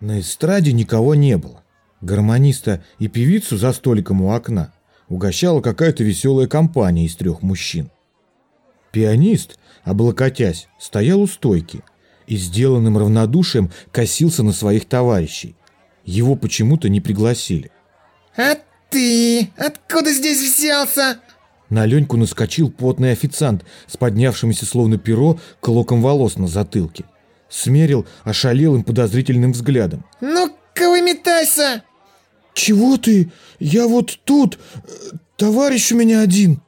На эстраде никого не было. Гармониста и певицу за столиком у окна угощала какая-то веселая компания из трех мужчин. Пианист, облокотясь, стоял у стойки и сделанным равнодушием косился на своих товарищей. Его почему-то не пригласили. «А ты откуда здесь взялся?» На Леньку наскочил потный официант с поднявшимся словно перо клоком волос на затылке. Смерил ошалелым подозрительным взглядом. «Ну-ка выметайся!» «Чего ты? Я вот тут. Товарищ у меня один!»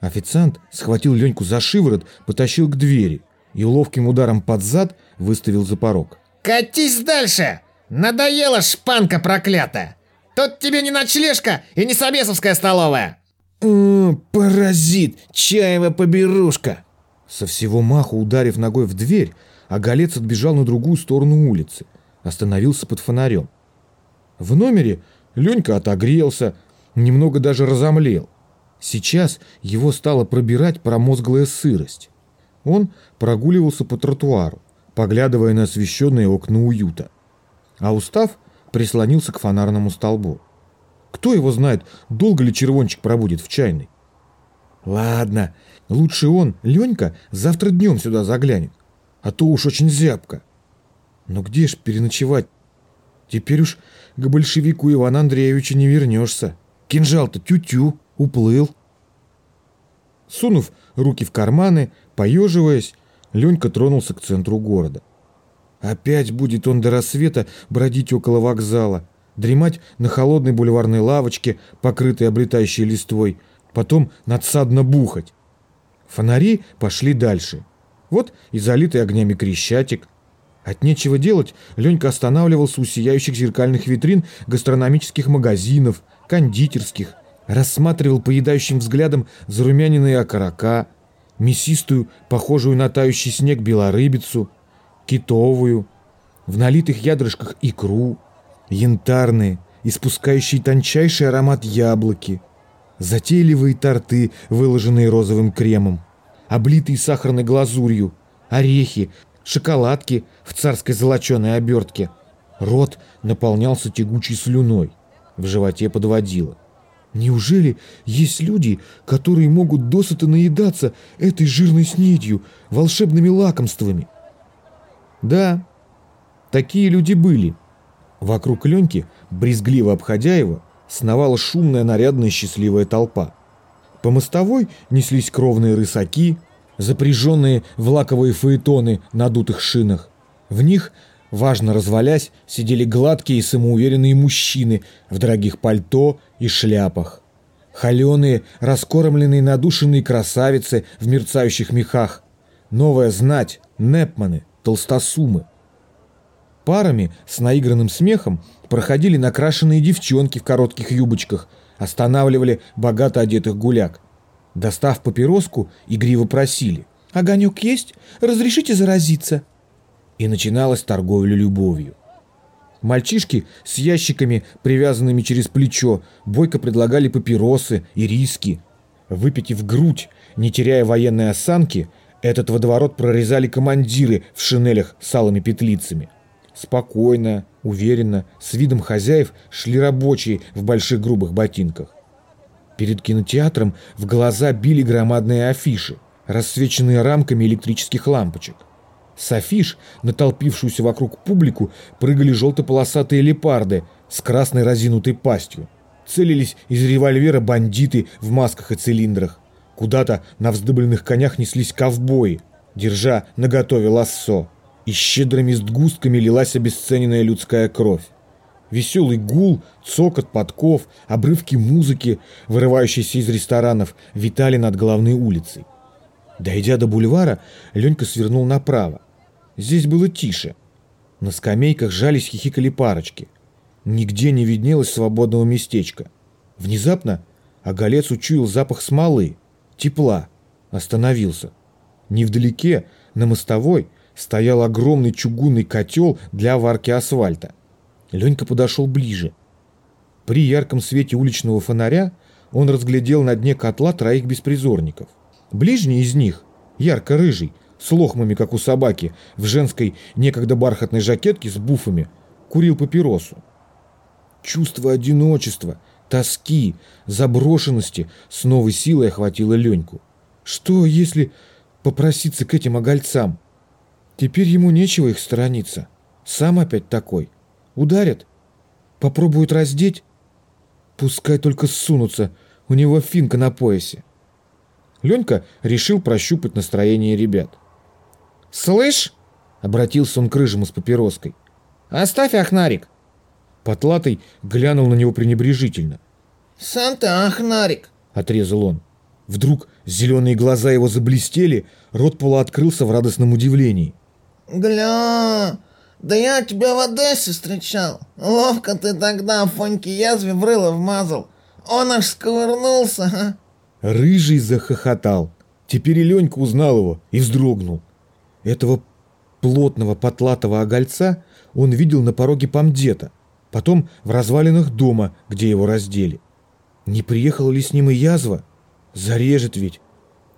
Официант схватил Леньку за шиворот, потащил к двери и ловким ударом под зад выставил за порог. «Катись дальше! Надоела шпанка проклятая! Тут тебе не ночлежка и не собесовская столовая!» «О, паразит! Чаева поберушка!» Со всего маху ударив ногой в дверь, Оголец отбежал на другую сторону улицы, остановился под фонарем. В номере Ленька отогрелся, немного даже разомлел. Сейчас его стала пробирать промозглая сырость. Он прогуливался по тротуару, поглядывая на освещенные окна уюта. А устав прислонился к фонарному столбу. Кто его знает, долго ли червончик пробудет в чайной? Ладно, лучше он, Ленька, завтра днем сюда заглянет, а то уж очень зябко. Но где ж переночевать? Теперь уж к большевику Ивана Андреевича не вернешься. Кинжал-то тю-тю, уплыл. Сунув руки в карманы, поеживаясь, Ленька тронулся к центру города. Опять будет он до рассвета бродить около вокзала, дремать на холодной бульварной лавочке, покрытой облетающей листвой, потом надсадно бухать. Фонари пошли дальше. Вот и залитый огнями Крещатик. От нечего делать Ленька останавливался у сияющих зеркальных витрин гастрономических магазинов, кондитерских, рассматривал поедающим взглядом зарумяненные окорока, мясистую, похожую на тающий снег белорыбицу, китовую, в налитых ядрышках икру, янтарные, испускающие тончайший аромат яблоки, затейливые торты, выложенные розовым кремом, облитые сахарной глазурью, орехи, шоколадки в царской золоченой обертке. Рот наполнялся тягучей слюной, в животе подводило. Неужели есть люди, которые могут досыта наедаться этой жирной снедью, волшебными лакомствами? Да, такие люди были. Вокруг Леньки, брезгливо обходя его, сновала шумная, нарядная, счастливая толпа. По мостовой неслись кровные рысаки, запряженные в лаковые фаэтоны на дутых шинах. В них, важно развалясь, сидели гладкие и самоуверенные мужчины в дорогих пальто и шляпах. Холеные, раскормленные, надушенные красавицы в мерцающих мехах. Новая знать, непманы, толстосумы. Парами с наигранным смехом проходили накрашенные девчонки в коротких юбочках, останавливали богато одетых гуляк. Достав папироску, игриво просили. «Огонек есть? Разрешите заразиться?» И начиналась торговля любовью. Мальчишки с ящиками, привязанными через плечо, бойко предлагали папиросы и риски. Выпитив грудь, не теряя военной осанки, этот водоворот прорезали командиры в шинелях с алыми петлицами. Спокойно, уверенно, с видом хозяев шли рабочие в больших грубых ботинках. Перед кинотеатром в глаза били громадные афиши, рассвеченные рамками электрических лампочек. С афиш, натолпившуюся вокруг публику, прыгали желто-полосатые лепарды с красной разинутой пастью. Целились из револьвера бандиты в масках и цилиндрах. Куда-то на вздыбленных конях неслись ковбои, держа наготове лассо. И щедрыми сгустками лилась обесцененная людская кровь. Веселый гул, цокот подков, обрывки музыки, вырывающиеся из ресторанов, витали над главной улицей. Дойдя до бульвара, Ленька свернул направо. Здесь было тише. На скамейках жались хихикали парочки. Нигде не виднелось свободного местечка. Внезапно Оголец учуял запах смолы, тепла, остановился. Невдалеке, на мостовой, стоял огромный чугунный котел для варки асфальта. Ленька подошел ближе. При ярком свете уличного фонаря он разглядел на дне котла троих беспризорников. Ближний из них, ярко-рыжий, с лохмами, как у собаки, в женской некогда бархатной жакетке с буфами, курил папиросу. Чувство одиночества, тоски, заброшенности с новой силой охватило Леньку. Что, если попроситься к этим огольцам? Теперь ему нечего их сторониться. Сам опять такой. Ударят? Попробуют раздеть? Пускай только сунутся, у него финка на поясе. Ленька решил прощупать настроение ребят. «Слышь?» — обратился он к рыжему с папироской. «Оставь Ахнарик!» Потлатый глянул на него пренебрежительно. «Сам ты Ахнарик!» — отрезал он. Вдруг зеленые глаза его заблестели, рот полуоткрылся в радостном удивлении. «Гля, да я тебя в Одессе встречал. Ловко ты тогда Фоньке язве в рыло вмазал. Он аж сковырнулся, а?» Рыжий захохотал. Теперь и Ленька узнал его и вздрогнул. Этого плотного потлатого огольца он видел на пороге помдета, потом в развалинах дома, где его раздели. Не приехала ли с ним и язва? Зарежет ведь.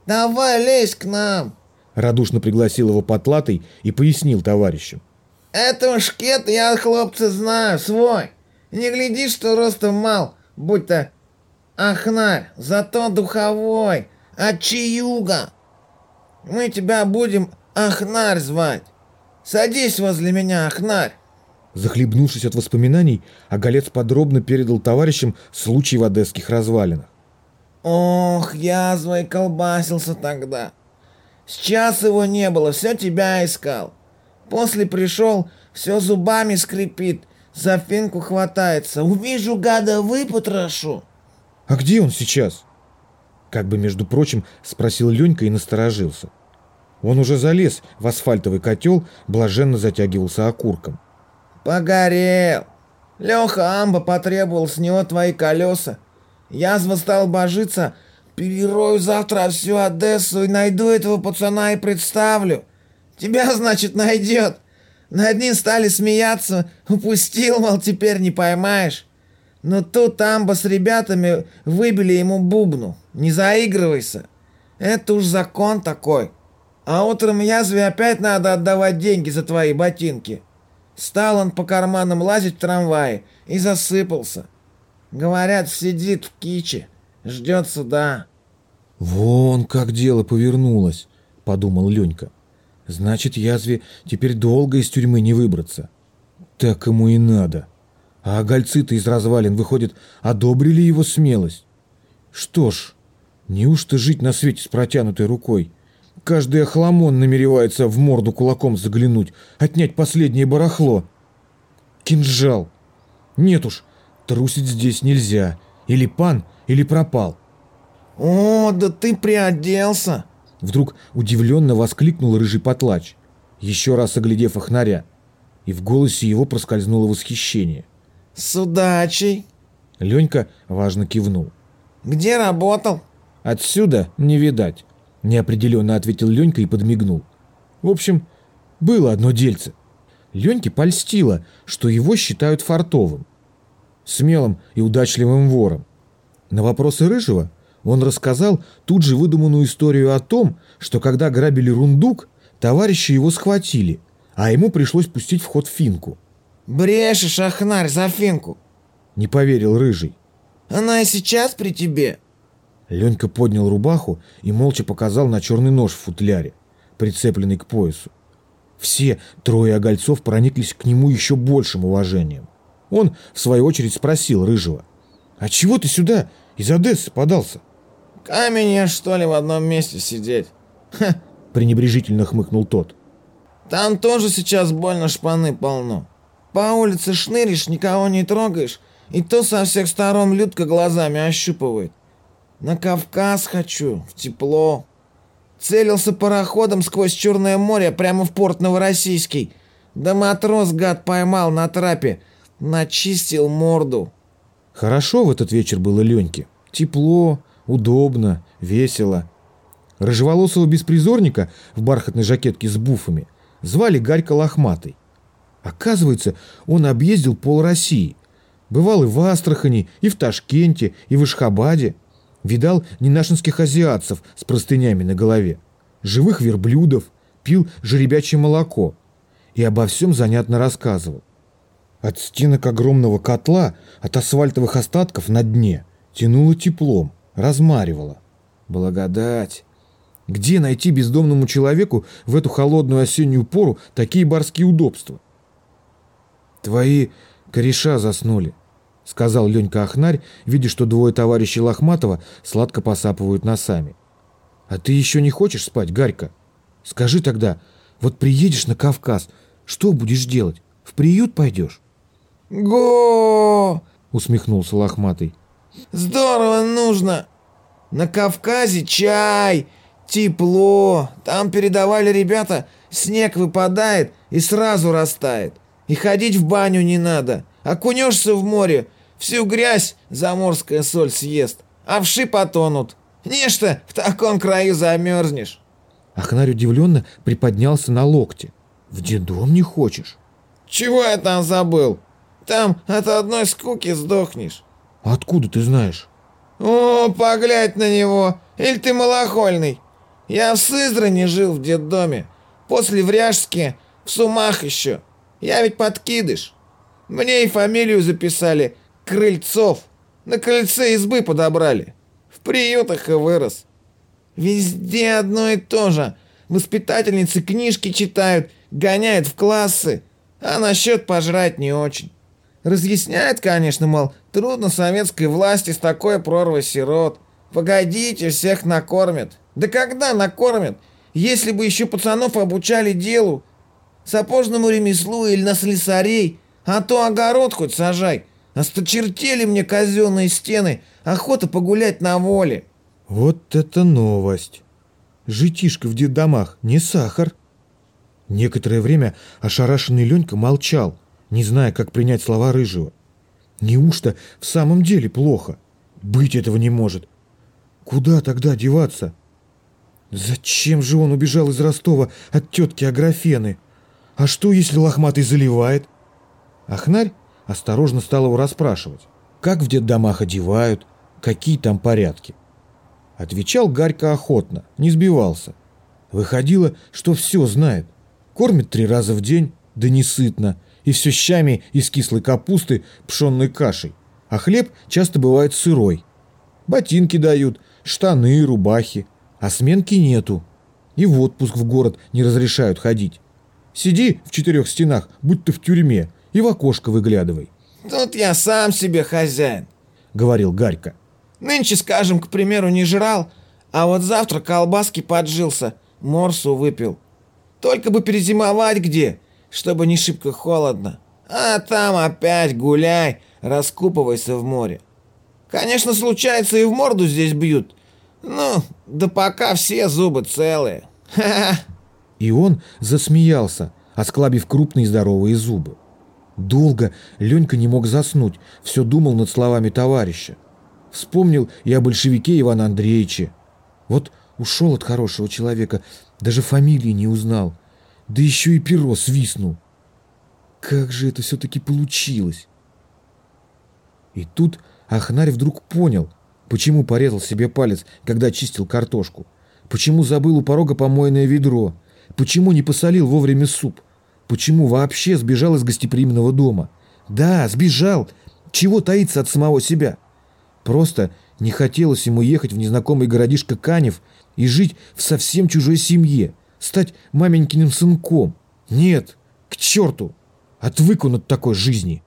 «Давай лезь к нам!» Радушно пригласил его потлатый и пояснил товарищам. «Этого шкета я, хлопцы, знаю, свой. Не гляди, что ростом мал, будь-то ахнарь, зато духовой, отчиюга. Мы тебя будем ахнарь звать. Садись возле меня, ахнарь. Захлебнувшись от воспоминаний, Оголец подробно передал товарищам случай в одесских развалинах. Ох, язвой колбасился тогда. Сейчас его не было, все тебя искал. После пришел, все зубами скрипит, за финку хватается. Увижу гада, выпотрошу. А где он сейчас? Как бы, между прочим, спросил Ленька и насторожился. Он уже залез в асфальтовый котел, блаженно затягивался окурком. Погорел. Леха Амба потребовал с него твои колеса. Язва стал божиться. Перерою завтра всю Одессу и найду этого пацана и представлю. Тебя, значит, найдет. Над ним стали смеяться. Упустил, мол, теперь не поймаешь. Но тут Амба с ребятами выбили ему бубну. Не заигрывайся. Это уж закон такой. А утром язве опять надо отдавать деньги за твои ботинки. Стал он по карманам лазить в трамвае и засыпался. Говорят, сидит в киче, ждет суда. «Вон как дело повернулось», — подумал Ленька. «Значит, язве теперь долго из тюрьмы не выбраться. Так ему и надо. А гольцы-то из развалин, выходит, одобрили его смелость. Что ж, неужто жить на свете с протянутой рукой? Каждый охламон намеревается в морду кулаком заглянуть, отнять последнее барахло. Кинжал. Нет уж, трусить здесь нельзя. Или пан, или пропал. «О, да ты приоделся!» Вдруг удивленно воскликнул рыжий потлач, еще раз оглядев охнаря. И в голосе его проскользнуло восхищение. «С удачей!» Ленька важно кивнул. «Где работал?» «Отсюда не видать. Неопределенно ответил Ленька и подмигнул. В общем, было одно дельце. Леньке польстило, что его считают фартовым, смелым и удачливым вором. На вопросы Рыжего он рассказал тут же выдуманную историю о том, что когда грабили рундук, товарищи его схватили, а ему пришлось пустить в ход финку. «Брешешь, Ахнарь, за финку!» Не поверил Рыжий. «Она и сейчас при тебе!» Ленька поднял рубаху и молча показал на черный нож в футляре, прицепленный к поясу. Все трое огольцов прониклись к нему еще большим уважением. Он, в свою очередь, спросил Рыжего. «А чего ты сюда из Одессы подался?» «Камень, что ли, в одном месте сидеть?» «Ха!» — пренебрежительно хмыкнул тот. «Там тоже сейчас больно шпаны полно. По улице шныришь, никого не трогаешь, и то со всех сторон людка глазами ощупывает. На Кавказ хочу, в тепло. Целился пароходом сквозь Черное море прямо в порт Новороссийский. Да матрос, гад, поймал на трапе. Начистил морду. Хорошо в этот вечер было Леньке. Тепло, удобно, весело. Рыжеволосого беспризорника в бархатной жакетке с буфами звали Гарько Лохматый. Оказывается, он объездил пол России. Бывал и в Астрахани, и в Ташкенте, и в Ишхабаде. Видал ненашинских азиатцев с простынями на голове, живых верблюдов, пил жеребячье молоко и обо всем занятно рассказывал. От стенок огромного котла, от асфальтовых остатков на дне, тянуло теплом, размаривало. Благодать! Где найти бездомному человеку в эту холодную осеннюю пору такие барские удобства? Твои кореша заснули, сказал Ленька Ахнарь, видя, что двое товарищей Лохматова сладко посапывают носами. А ты еще не хочешь спать, Гарька? Скажи тогда, вот приедешь на Кавказ, что будешь делать? В приют пойдешь? Го! усмехнулся Лохматый. Здорово нужно! На Кавказе чай, тепло. Там передавали ребята, снег выпадает и сразу растает. И ходить в баню не надо. Окунешься в море, всю грязь заморская соль съест, а вши потонут. Нечто в таком краю замерзнешь. Ахнарь удивленно приподнялся на локте. В детдом не хочешь? Чего я там забыл? Там от одной скуки сдохнешь. Откуда ты знаешь? О, поглядь на него. Или ты малохольный? Я в Сызрани жил в детдоме. После в Ряжске, в Сумах еще. Я ведь подкидыш. Мне и фамилию записали. Крыльцов. На крыльце избы подобрали. В приютах и вырос. Везде одно и то же. Воспитательницы книжки читают, гоняют в классы, а насчет пожрать не очень. Разъясняет, конечно, мол, трудно советской власти с такой прорвой сирот. Погодите, всех накормят. Да когда накормят? Если бы еще пацанов обучали делу, сапожному ремеслу или на слесарей, а то огород хоть сажай. Осточертели мне казенные стены, охота погулять на воле. Вот это новость. Житишка в детдомах, не сахар. Некоторое время ошарашенный Ленька молчал, не зная, как принять слова Рыжего. Неужто в самом деле плохо? Быть этого не может. Куда тогда деваться? Зачем же он убежал из Ростова от тетки Аграфены? А что, если лохматый заливает? Ахнарь осторожно стал его расспрашивать. Как в детдомах одевают? Какие там порядки? Отвечал Гарько охотно, не сбивался. Выходило, что все знает. Кормит три раза в день, да не сытно, и все щами из кислой капусты, пшенной кашей. А хлеб часто бывает сырой. Ботинки дают, штаны, рубахи, а сменки нету. И в отпуск в город не разрешают ходить. Сиди в четырех стенах, будь ты в тюрьме, и в окошко выглядывай. Тут я сам себе хозяин, говорил Гарько. Нынче, скажем, к примеру, не жрал, а вот завтра колбаски поджился, морсу выпил. Только бы перезимовать где, чтобы не шибко холодно. А там опять гуляй, раскупывайся в море. Конечно, случается и в морду здесь бьют. Ну, да пока все зубы целые. И он засмеялся, осклабив крупные здоровые зубы. Долго Ленька не мог заснуть, все думал над словами товарища. Вспомнил и о большевике Ивана Андреевиче. Вот ушел от хорошего человека, даже фамилии не узнал. Да еще и перо свистнул. Как же это все-таки получилось? И тут Ахнарь вдруг понял, почему порезал себе палец, когда чистил картошку. Почему забыл у порога помойное ведро. Почему не посолил вовремя суп. Почему вообще сбежал из гостеприимного дома. Да, сбежал. Чего таиться от самого себя? Просто не хотелось ему ехать в незнакомый городишко Канев и жить в совсем чужой семье, стать маменькиным сынком. Нет, к черту! Отвык он от такой жизни.